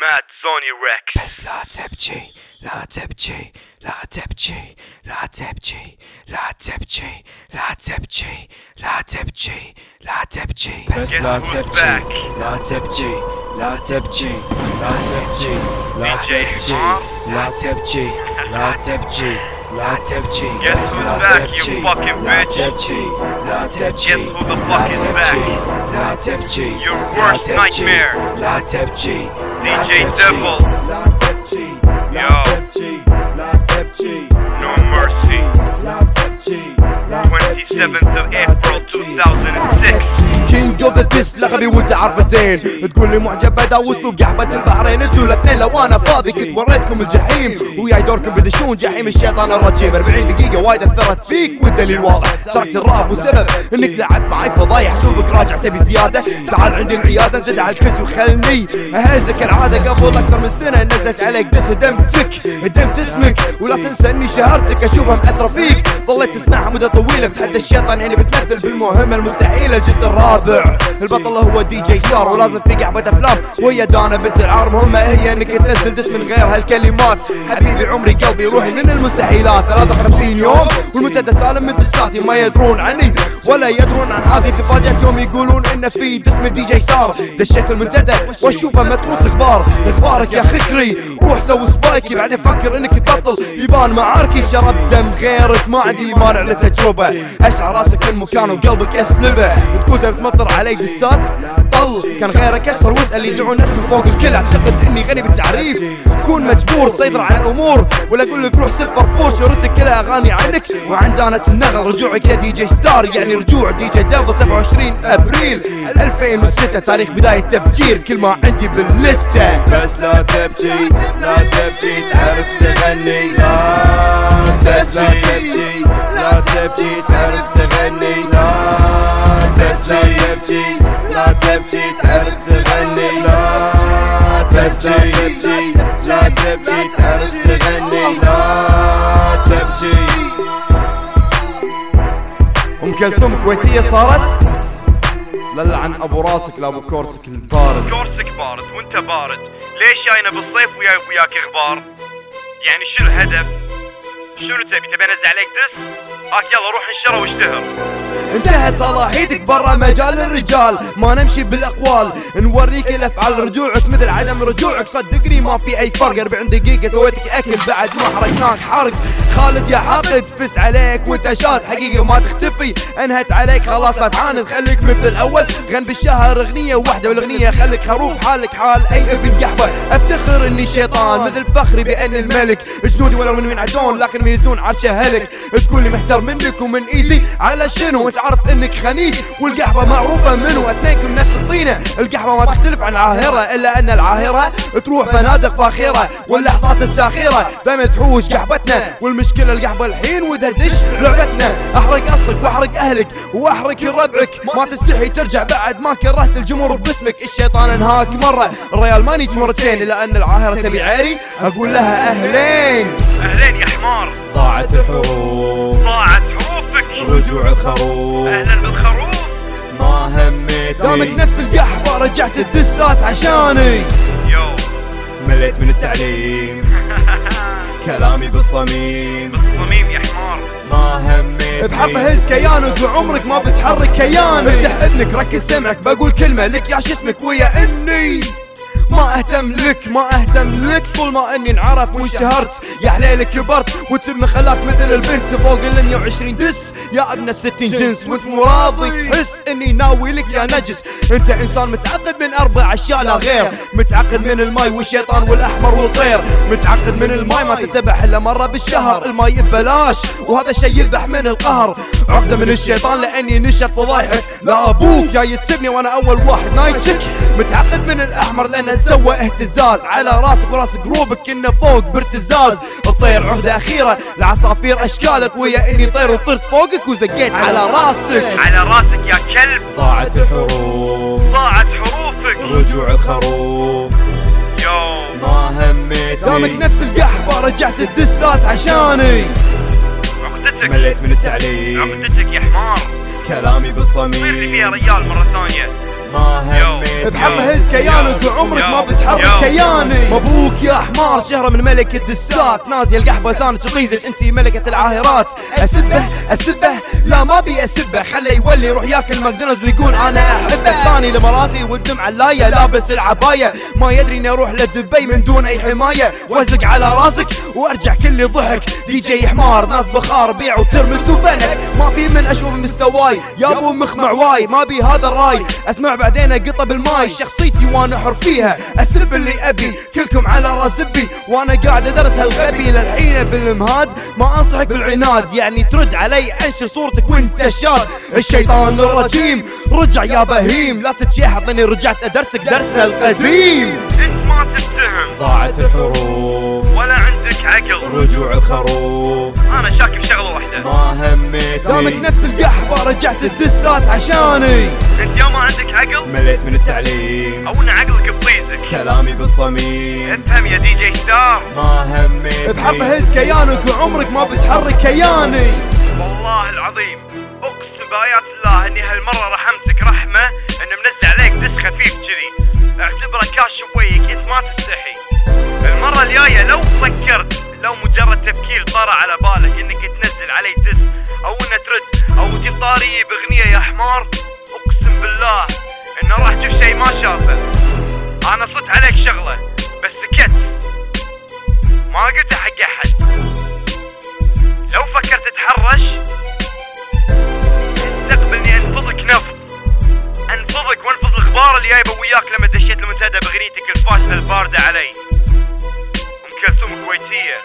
مات سوني ريكس بس لا تبكي لا تبكي لا تبكي لا تبكي لا تبكي لا تبكي لا تبكي لا تبكي بس لا Guess who's تبكي back? لا تبكي لا تبكي لا تبكي لا DJ تبكي Smart? لا تبكي لا تبكي لا تبكي Guess بس who's لا back, you تبكي fucking لا bitch? تبكي لا تبكي Guess who the لا fuck is back? تبكي Not FG. Your worst nightmare. Not FG. DJ Devil. Yo. 7th of April 2006 ذا ديش لغبي وانت عارفه زين. تقول لي معجب بدا وسط قحبة البحرين. نزلوا الاثنين لو أنا فاضي كنت وريتكم الجحيم. وياي دوركم بدشون جحيم. الشيطان الرجيم. 40 دقيقة وايد أثرت فيك والدليل واضح تركت الراب والسبب إنك لعبت معي فضايح. شوفك راجع تبي زيادة. تعال عندي العيادة. زد على الكرسي وخلني أهزك كالعادة. قبل أكثر من سنة نزلت عليك diss دمرتك. دمرت اسمك. ولا تنسى إني شهرتك. أشوفها مأثرة فيك. ظليت تسمعها مدة طويلة. بتحدى الشيطان يعني بتمثل بالمهمة المستحيلة الجزء الرابع. البطل هو DJ Star ولازم في قحبة افلام وهي دانا بنت العار مهمة هي انك تنزل diss من غير هالكلمات حبيبي عمري قلبي روحي من المستحيلات. 53 يوم والمنتدى سالم من دساتي ما يدرون عني. ولا يدرون عن هذه تفاجأتهم يقولون إن في diss من DJ Star دشيت المنتدى وأشوفه متروس أخبار أخبارك يا خكري روح سوي سبايكي. بعدين فكر إنك تبطل. يبان معاركي. شرب دم غيرك ما عندي مانع للتجربه اشعر راسك من مكان وقلبك أسلبه. تقول تمطر علي دسات طل كان غيرك أشهر. واسأل يدعون نفسهم فوق الكل. أعتقد إني غني بالتعريف. كون مجبور تسيطر على الأمور. ولا أقول لك روح سفر فوش. وردك كلها أغاني عنك. وعن دانة النغل رجوعك يا دي جي ستار. يعني رجوع دي ديفل 27 أبريل 2006 تاريخ بداية تفجير. كل ما عندي باللستة. بس لا تبكي لا تبكي تعرف تغني. لا تبكي لا تبكي تعرف تغني. كلثوم كويتية صارت؟ للعن أبو راسك لأبو كورسك البارد. كورسك بارد وانت بارد. ليش جاينا بالصيف وياك إخبار؟ يعني شو الهدف؟ شنو تبي تبي أنزل عليك diss؟ هاك يلا روح انشره واشتهر. انتهت صلاحيتك برا مجال الرجال. ما نمشي بالأقوال نوريك الأفعال. رجوعك مثل عدم رجوعك صدقني ما في أي فرق. 40 دقيقة سويتك أكل بعد ما حرقناك حرق. خالد يا حاقد فزت عليك وانت شاد. حقيقة ما تختفي انهت عليك خلاص لا تعاند. خليك مثل الأول غن بالشهر أغنية واحدة والأغنية خليك خروف. حالك حال أي ابن افتخر اني شيطان مثل فخري بأني الملك. جنودي ولو من وين عدون لكن يميزون عرشه هلك تقول لي محتار منك ومن ايزي على شنو؟ انت عارف إنك خنيس والقحبة معروفة منو؟ أثنينكم نفس الطينة القحبة ما تختلف عن العاهرة إلا أن العاهرة تروح فنادق فاخرة واللحظات الساخرة. دايما تحوش قحبتنا والمشكلة القحبة الحين وإذا دش لعبتنا. أحرق أصلك وأحرق أهلك وأحرق ربعك. ما تستحي ترجع بعد ما كرهت الجمهور باسمك. الشيطان انهاك مرة. الريال ما نيج مرتين إلا أن العاهرة تبي عيري أقول لها أهلين. أهلين يا حمار. ضاعت الحروف ضاعت حروفك رجوع الخروف. أهلا بالخروف. ما هميت. دامك نفس القحبة رجعت الدسات عشاني. يو. مليت من التعليم. كلامي بالصميم. بالصميم يا حمار. ما هميت بحق هز كيانك وعمرك ما بتحرك كيانك افتح اذنك ركز سمعك بقول كلمة لك يا شو اسمك ويا إني. ما أهتم لك ما أهتم لك. طول ما إني انعرف وانشهرت يا حليلك كبرت وتم خلاك مثل البنت فوق ال 120 دس. يا ابن الستين جنس وانت مراضي. تحس إني ناوي لك يا نجس. أنت إنسان متعقد من أربع أشياء لا غير. متعقد من الماي والشيطان والأحمر والطير. متعقد من الماي ما تذبح إلا مرة بالشهر. الماي ببلاش وهذا الشيء يذبح من القهر. عقدة من الشيطان لأني نشر فضايحك. لا أبوك جاي تسبني وأنا أول واحد نايتشك متعقد من الأحمر لأنه سوى اهتزاز. على راسك وراس group ك كنا فوق بارتزاز. الطير عقده اخيره العصافير أشكالك ويا إني طير وطرت فوقك وزقيت على راسك. على راسك يا كلب. ضاعت الحروف. ضاعت حروفك. رجوع الخروف. يو ما هميت دامك نفس القحبة رجعت الدسات عشاني. عقدتك مليت من التعليم. عقدتك يا حمار. كلامي طير لي فيها بالصميم ريال مرة ثانية. ما هميت بحق هز كيانك وعمرك ما بتحرك كياني. مبروك يا حمار شهرة من ملك الدسات نازي القحبة زانك غيزك انتي ملكة العاهرات. أسبه أسبه. لا ما بي أسبه. خليه يولي يروح ياكل ماكدونالدز ويقول أنا أحبه. ثاني لمراتي والدمعة اللاية. لابس العباية. ما يدري إني أروح لدبي من دون أي حماية. وأزق على راسك وأرجع كل ضحك. دي جي حمار ناس بخار بيع وترمس وبنك ما في من أشوف مستواي يا أبو مخمع واي ما بي هذا الراي أسمع بعدين اقطه بالماي شخصيتي وأنا حر فيها أسب اللي أبي. كلكم على راسبي وأنا قاعد أدرس هالغبي للحين بالمهاد ما أنصحك بالعناد يعني ترد علي أنشر صورتك وأنت شاد. الشيطان الرجيم رجع يا بهيم. لا تتشيحط اني رجعت أدرسك درسنا القديم. إنت ما تتهم. ضاعت الحروف ولا عندك عقل. رجوع الخروف أنا شاك بشغلة واحدة. ما همتني دامك نفس القحبه رجعت الدسات عشاني. انت يا ما عندك عقل؟ مليت من التعليم. أو إن عقلك بطيزك كلامي بالصميم. افهم يا DJ Star ما همتني بحب هز كيانك وعمرك ما بتحرك كياني. والله العظيم أقسم بآيات الله إني هالمرة رحمتك رحمة إن منزل عليك diss خفيف كذي. أعتبره كاش شويك انت ما تستحي. المرة الجاية لو فكرت لو مجرد تفكير طرى على بالك إنك تنزل علي diss أو انه ترد أو تجيب طاري باغنيه يا حمار. أقسم بالله إنه راح تشوف شيء ما شافه. أنا صدت عليك شغلة بس سكت ما قلت حق أحد. لو فكرت تتحرش استقبلني أنفضك نفض. أنفضك وأنفض الغبار اللي جايبه وياك لما دشيت المنتدى باغنيتك الفاشلة الباردة علي. أم كلثوم كويتية.